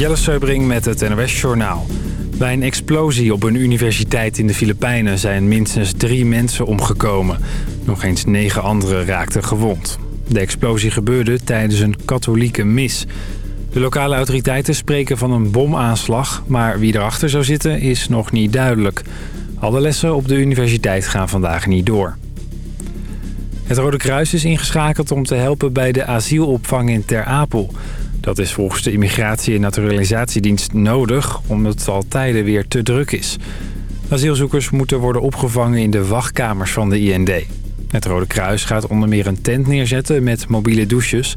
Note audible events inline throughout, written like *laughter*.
Jelle Seubring met het NOS Journaal. Bij een explosie op een universiteit in de Filipijnen zijn minstens drie mensen omgekomen. Nog eens negen anderen raakten gewond. De explosie gebeurde tijdens een katholieke mis. De lokale autoriteiten spreken van een bomaanslag, maar wie erachter zou zitten is nog niet duidelijk. Alle lessen op de universiteit gaan vandaag niet door. Het Rode Kruis is ingeschakeld om te helpen bij de asielopvang in Ter Apel. Dat is volgens de Immigratie- en Naturalisatiedienst nodig... omdat het al tijden weer te druk is. Asielzoekers moeten worden opgevangen in de wachtkamers van de IND. Het Rode Kruis gaat onder meer een tent neerzetten met mobiele douches...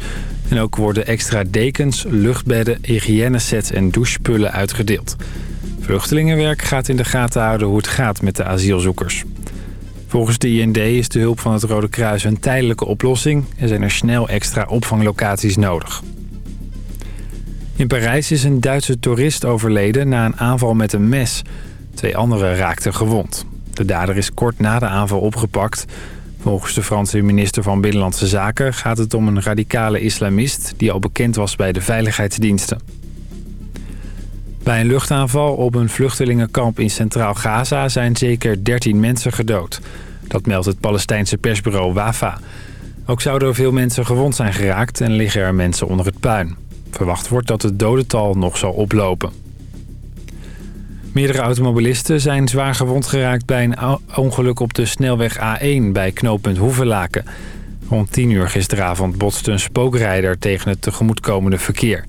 en ook worden extra dekens, luchtbedden, hygiënesets en douchepullen uitgedeeld. Vluchtelingenwerk gaat in de gaten houden hoe het gaat met de asielzoekers. Volgens de IND is de hulp van het Rode Kruis een tijdelijke oplossing... en zijn er snel extra opvanglocaties nodig. In Parijs is een Duitse toerist overleden na een aanval met een mes. Twee anderen raakten gewond. De dader is kort na de aanval opgepakt. Volgens de Franse minister van Binnenlandse Zaken gaat het om een radicale islamist... die al bekend was bij de veiligheidsdiensten. Bij een luchtaanval op een vluchtelingenkamp in Centraal Gaza zijn zeker 13 mensen gedood. Dat meldt het Palestijnse persbureau WAFA. Ook zouden er veel mensen gewond zijn geraakt en liggen er mensen onder het puin. Verwacht wordt dat het dodental nog zal oplopen. Meerdere automobilisten zijn zwaar gewond geraakt bij een ongeluk op de snelweg A1 bij knooppunt Hoevelaken. Rond 10 uur gisteravond botste een spookrijder tegen het tegemoetkomende verkeer.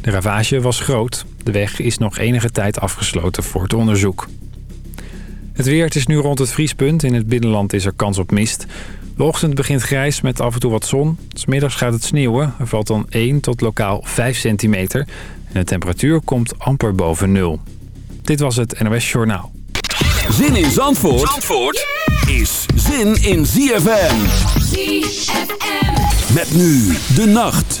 De ravage was groot. De weg is nog enige tijd afgesloten voor het onderzoek. Het weer, het is nu rond het vriespunt. In het binnenland is er kans op mist. De ochtend begint grijs met af en toe wat zon. Smiddags gaat het sneeuwen. Er valt dan 1 tot lokaal 5 centimeter. En de temperatuur komt amper boven nul. Dit was het NOS Journaal. Zin in Zandvoort, Zandvoort is zin in ZFM. ZFM. Met nu de nacht.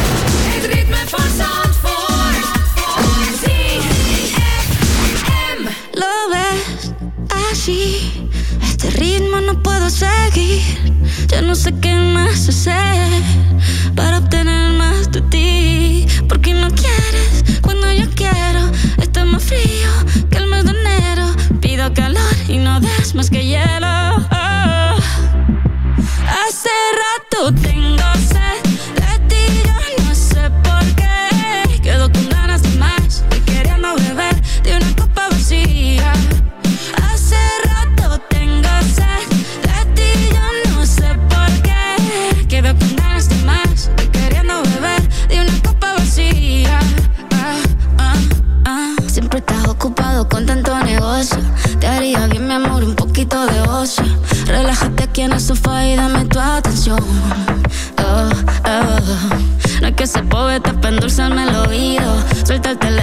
No puedo seguir. Ya no sé qué más hacer para obtener más de ti. Porque no quieres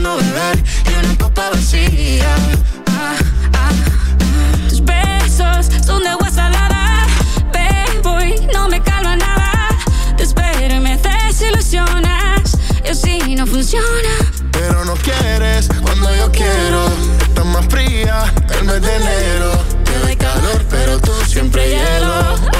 no beber y una copa vacía. Ah, ah, ah. Tus besos son de agua salada. Bebo y no me calma nada. Te espero y me desilusionas. Yo sí no funciona. Pero no quieres cuando yo quiero. Estás más fría el mes de enero. Te doy calor, pero tú siempre hielo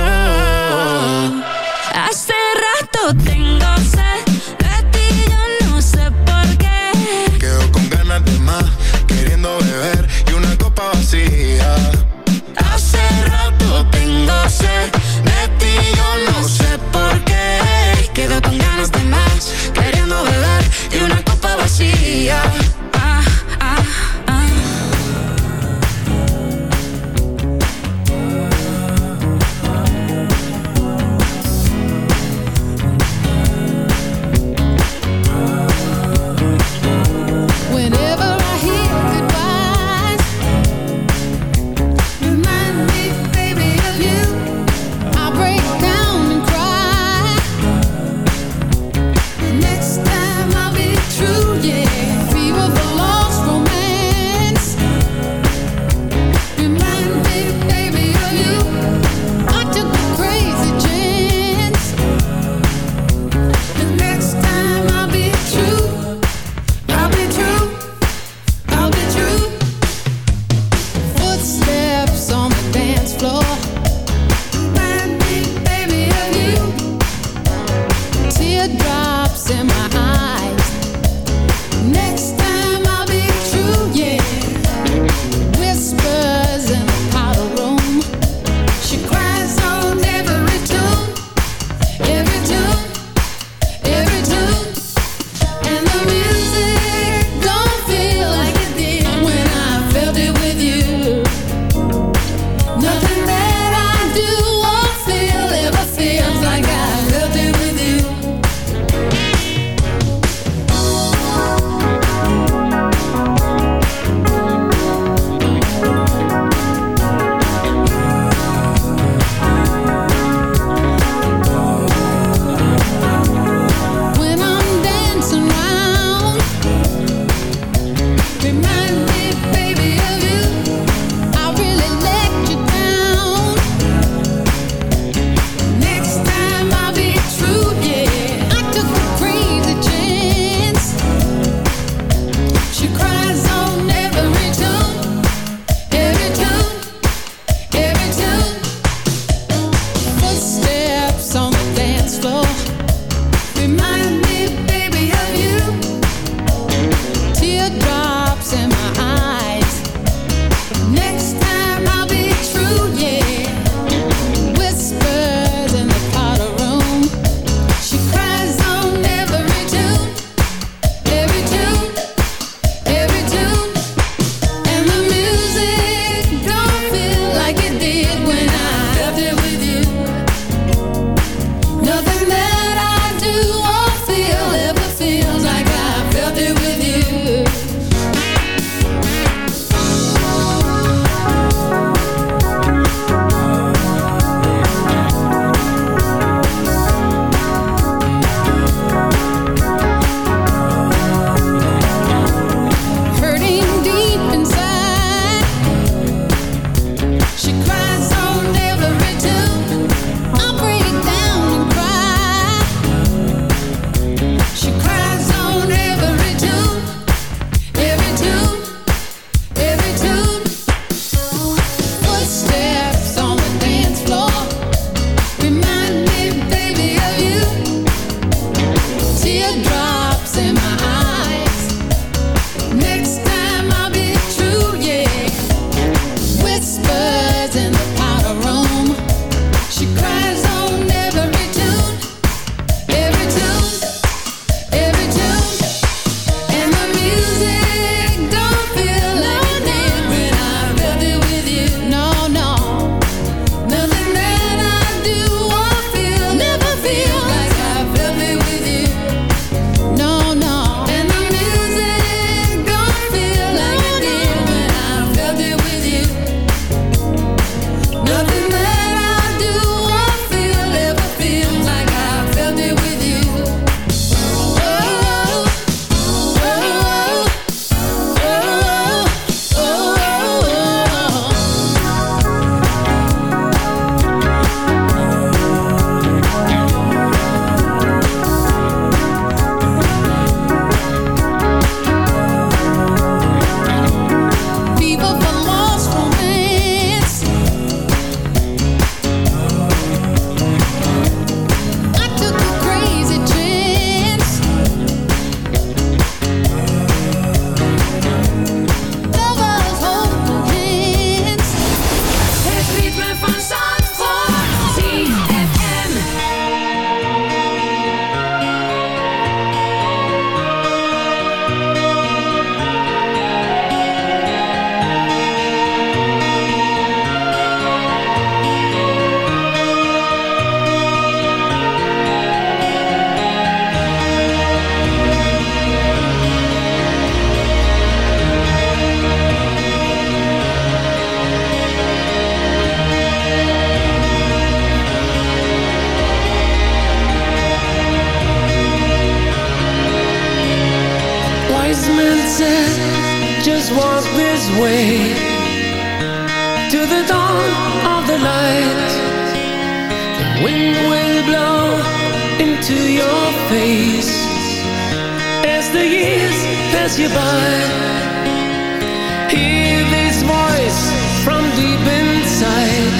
inside.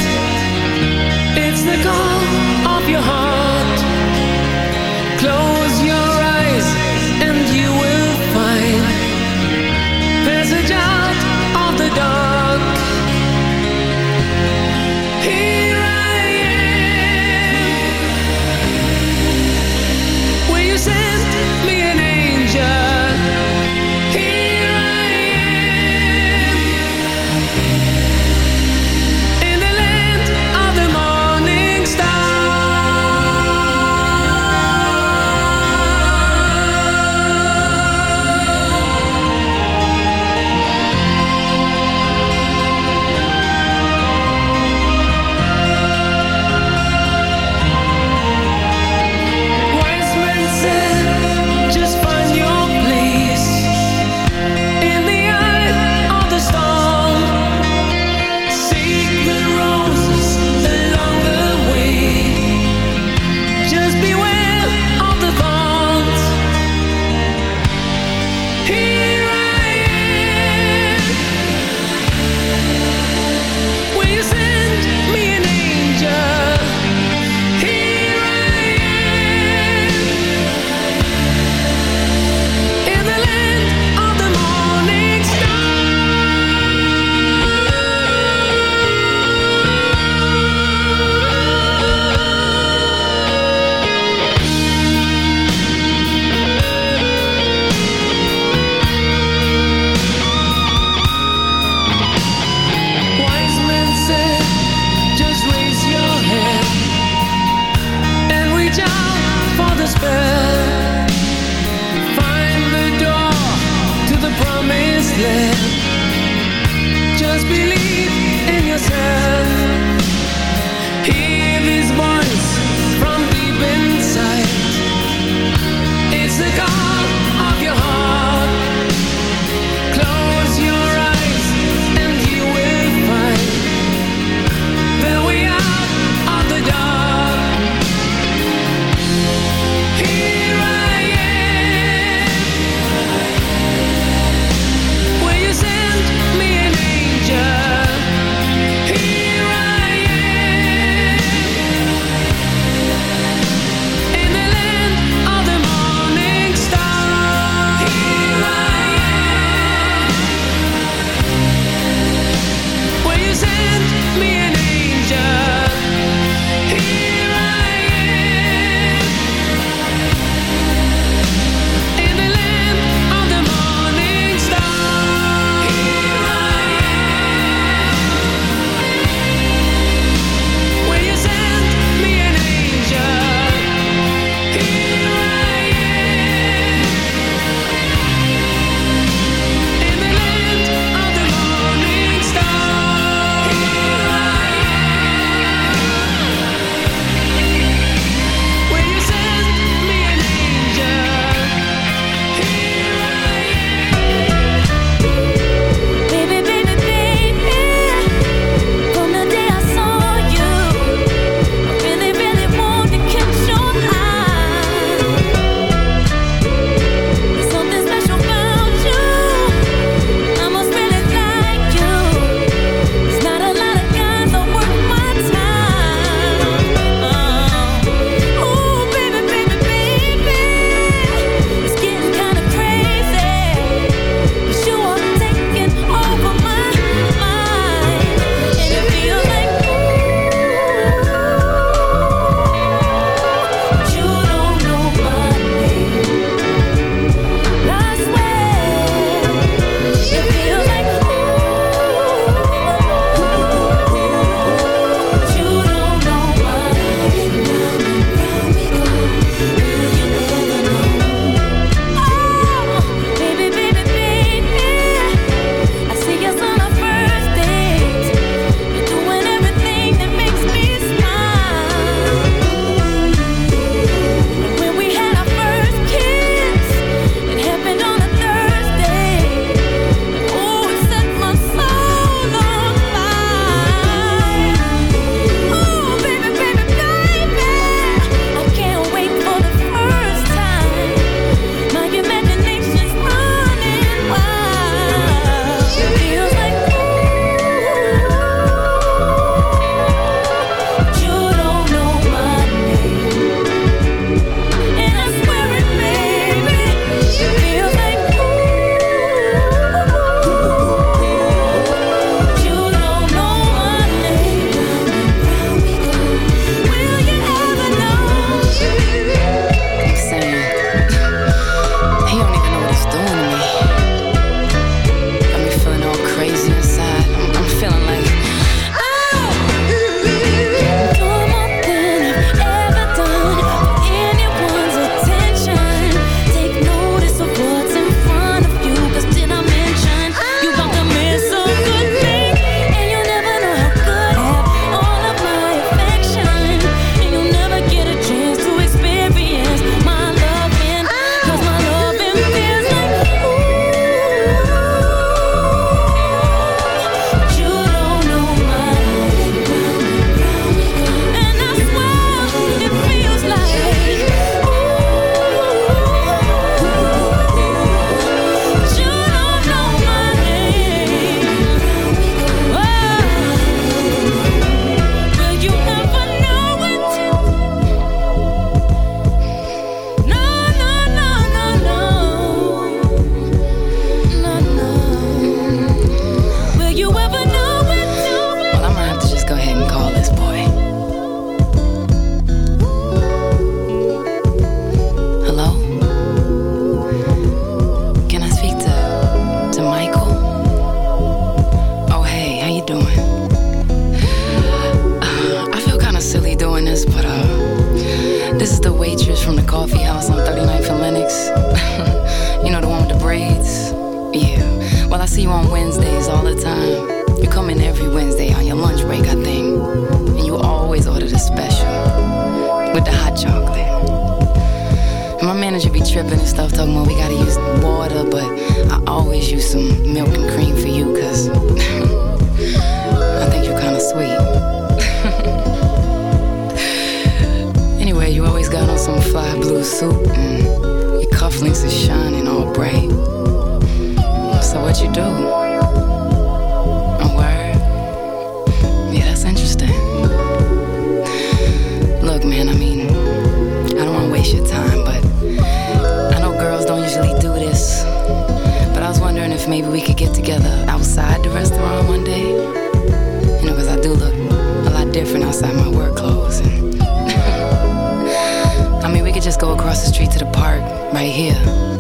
Maybe we could get together outside the restaurant one day. You know, because I do look a lot different outside my work clothes. And *laughs* I mean, we could just go across the street to the park right here.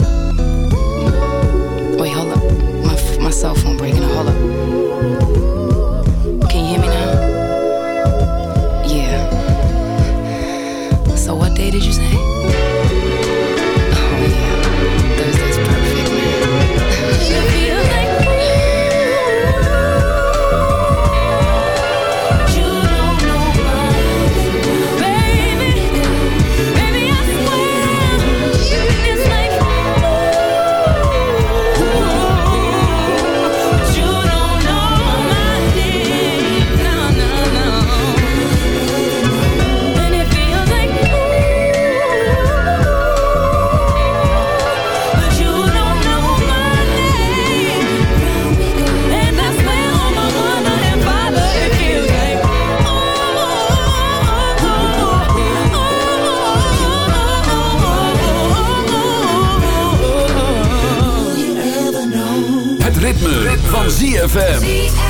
ZFM.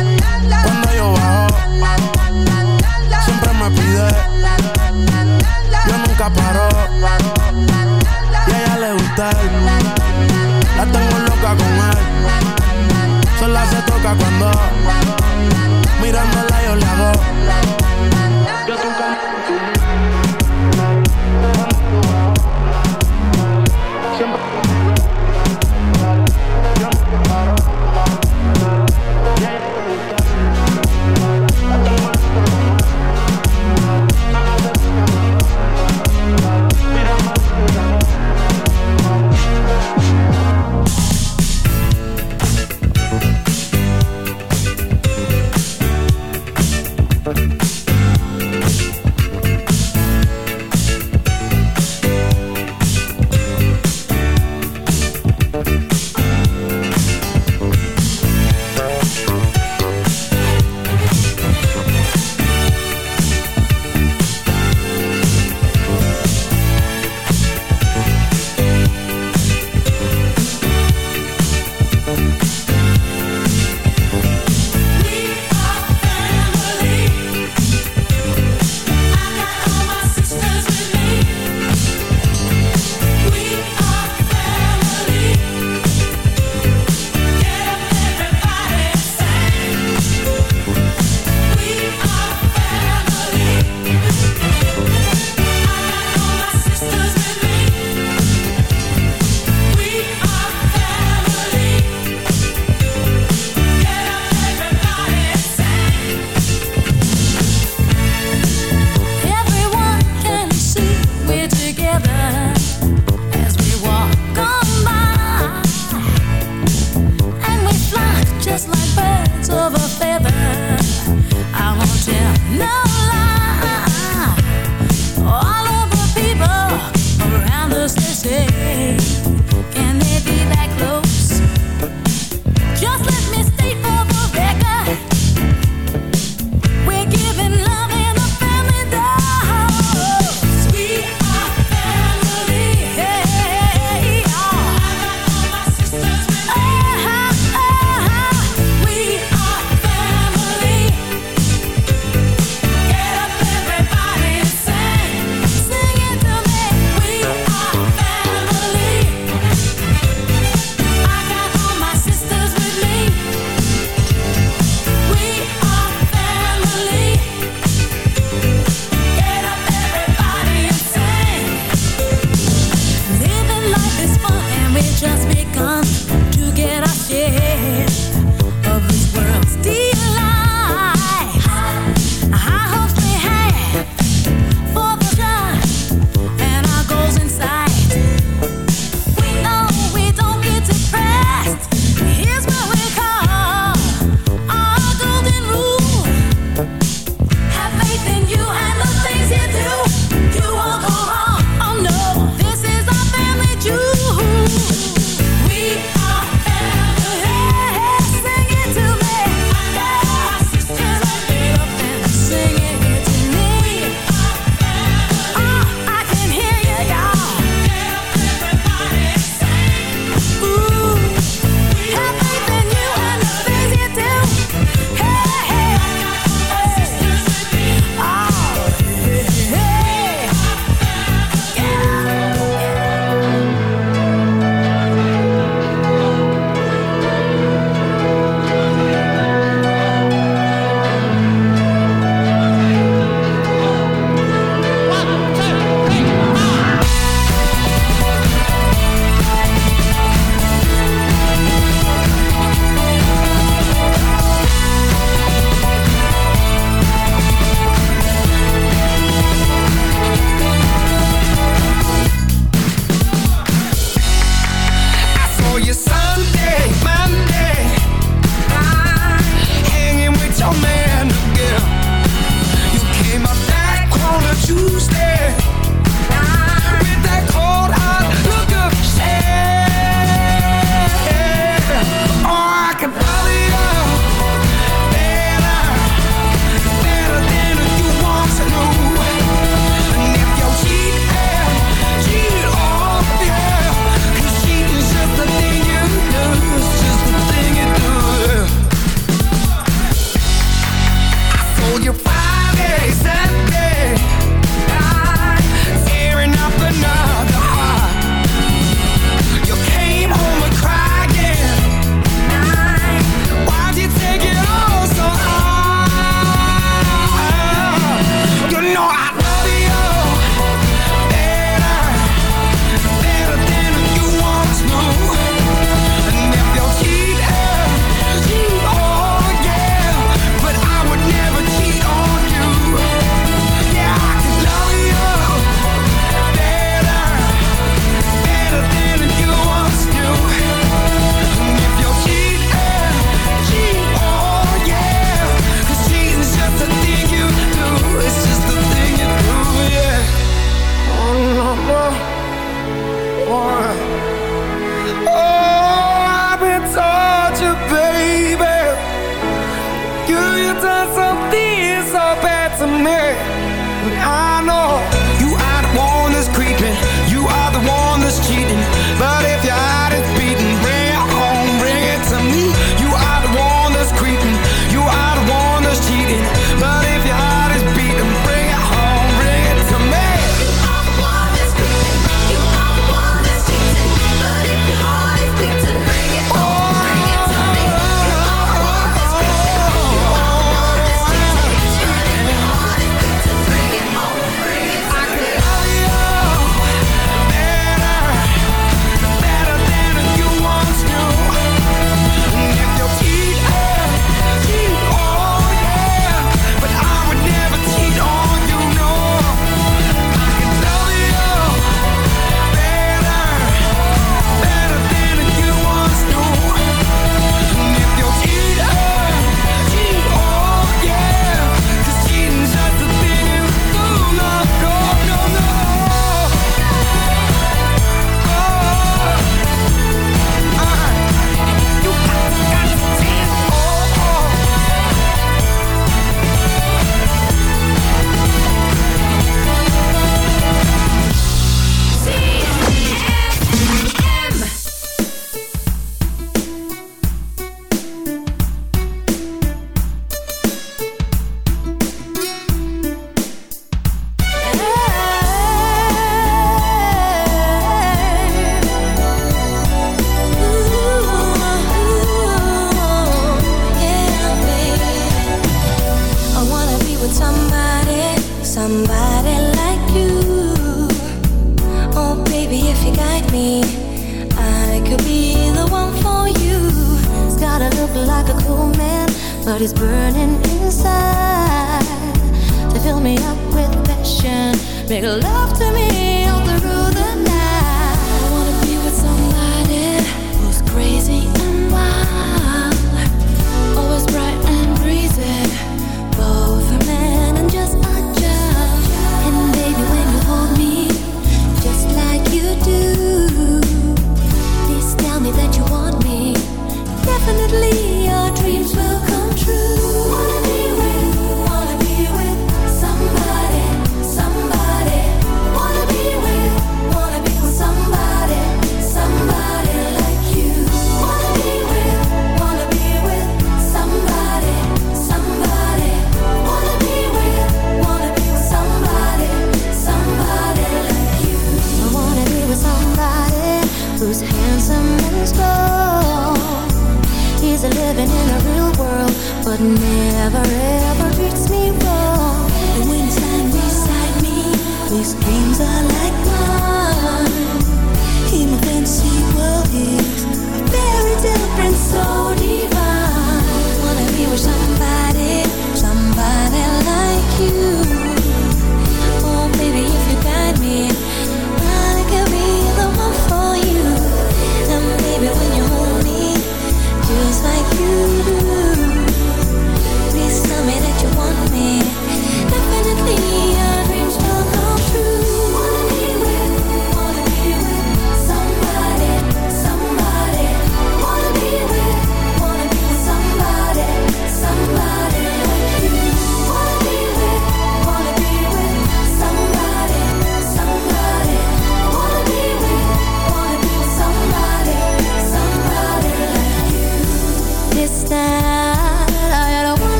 Yo nunca paro. Y a ella le gusta. La tengo loca con él. Sola se toca cuando mirándola yo le hago.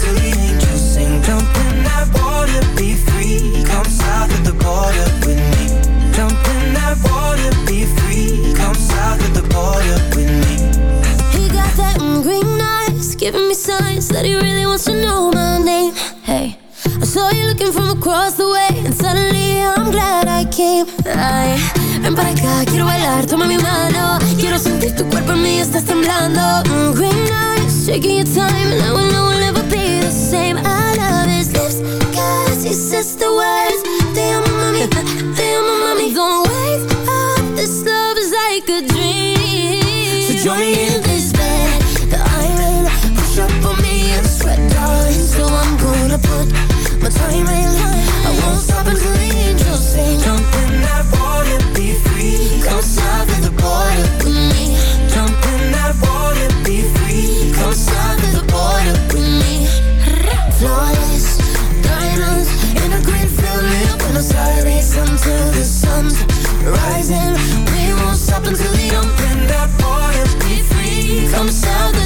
the angels sing. Jump in that water, be free. Come south of the border with me. Jump in that water, be free. Come south of the border with me. He got green eyes, giving me signs that he really wants to know my name. Hey, I saw you looking from across the way, and suddenly I'm glad I came. Ay, ven para acá, quiero bailar, toma mi mano. Mm, your time, and I will know same. I love his lips, cause he says the words. Mami, te amo, mami. Don't wake up, this love is like a dream. So join me in from south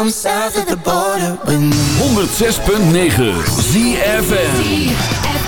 Come south of the border with me. 106.9 ZFN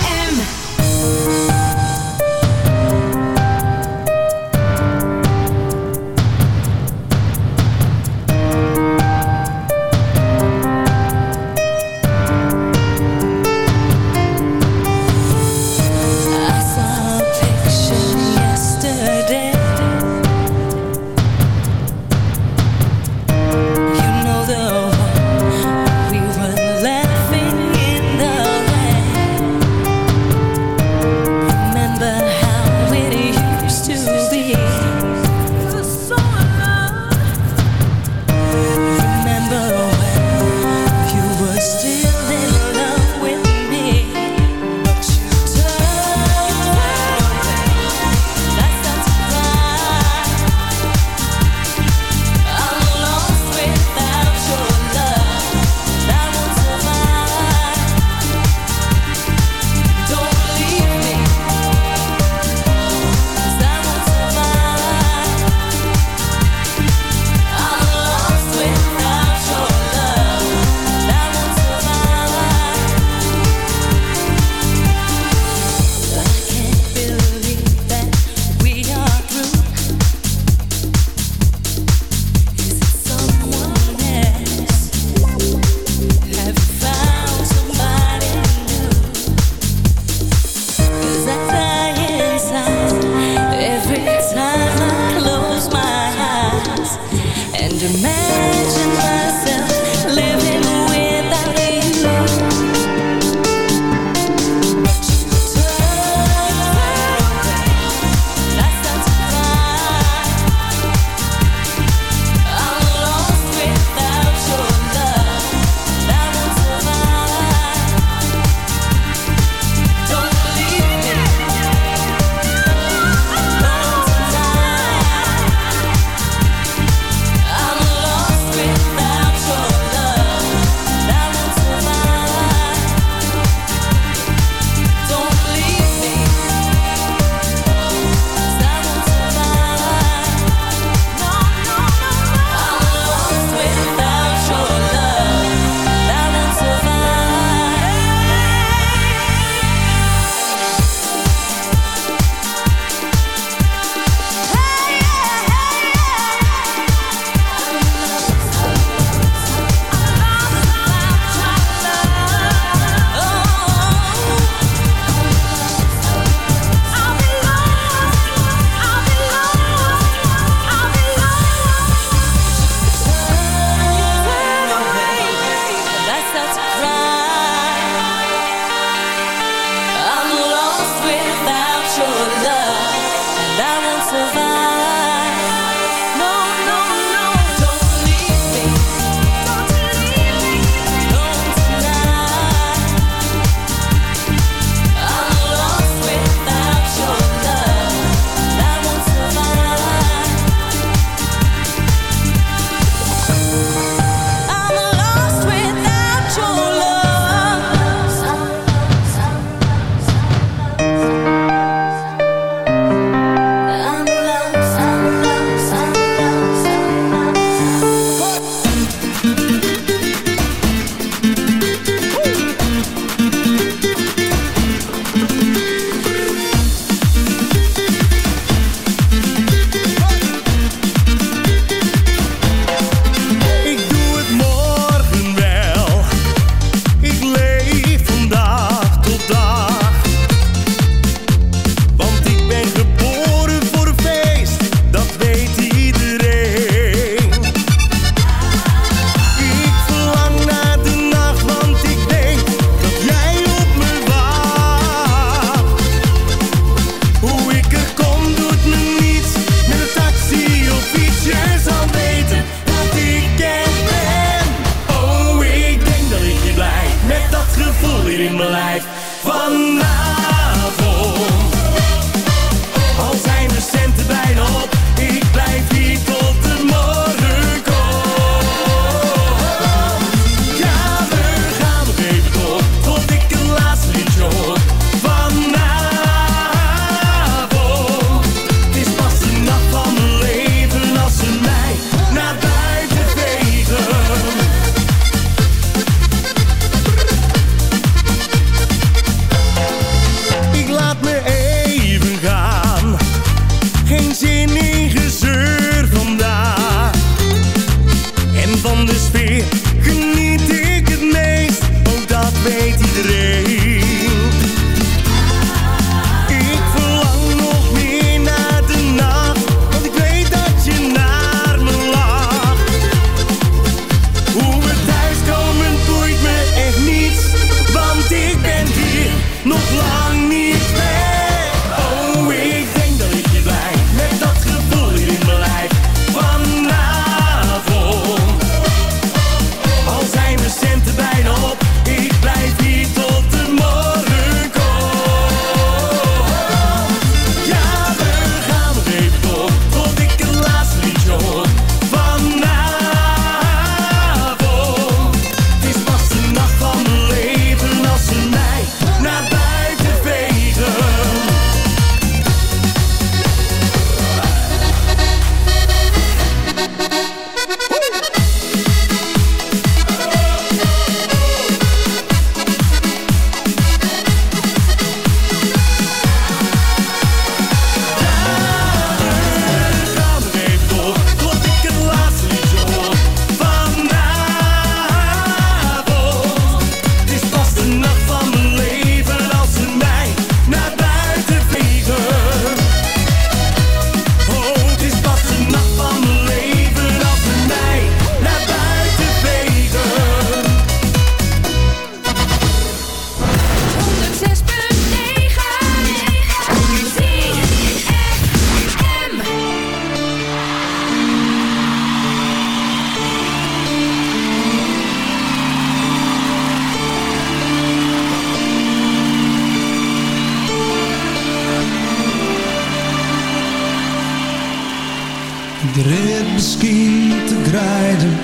misschien te grijden,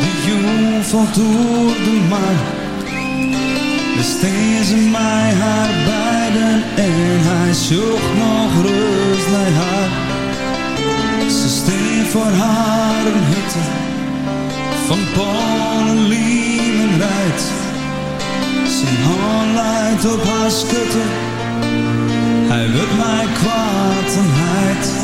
de jong valt door de maan. De ze mij haar beiden en hij zocht nog rust naar haar. Ze steen voor haar een hutte van Polen, en rijdt. Zijn hand leidt op haar schutte, hij wil mij kwaad en heid.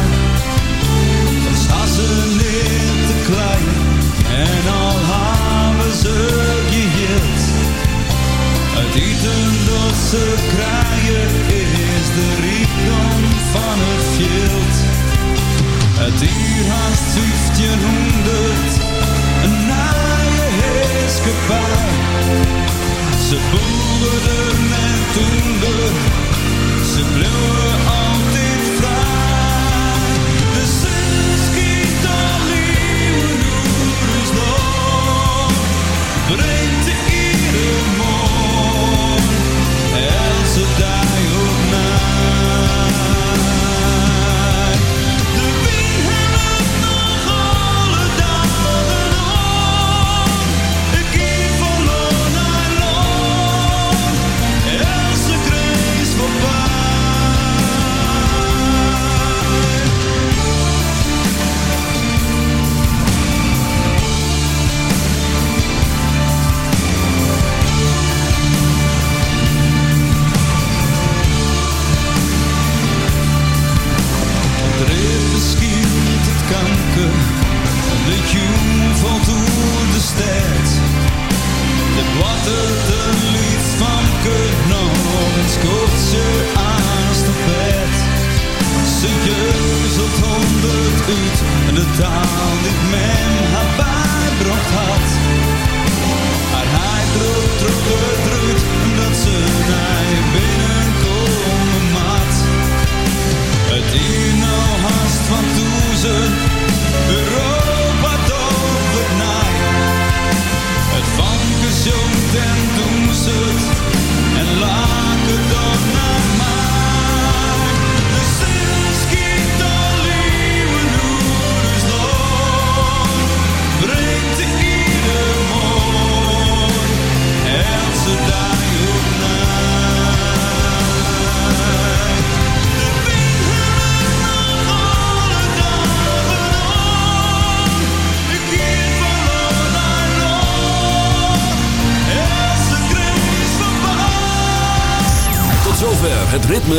ze niet te klein en al hebben ze geheeld. Het eten dat ze krijgen is de rijkdom van het veld. Het uur haast 1500, een naaie heerskepaar. Ze boerden en toender, ze bleven altijd vrij.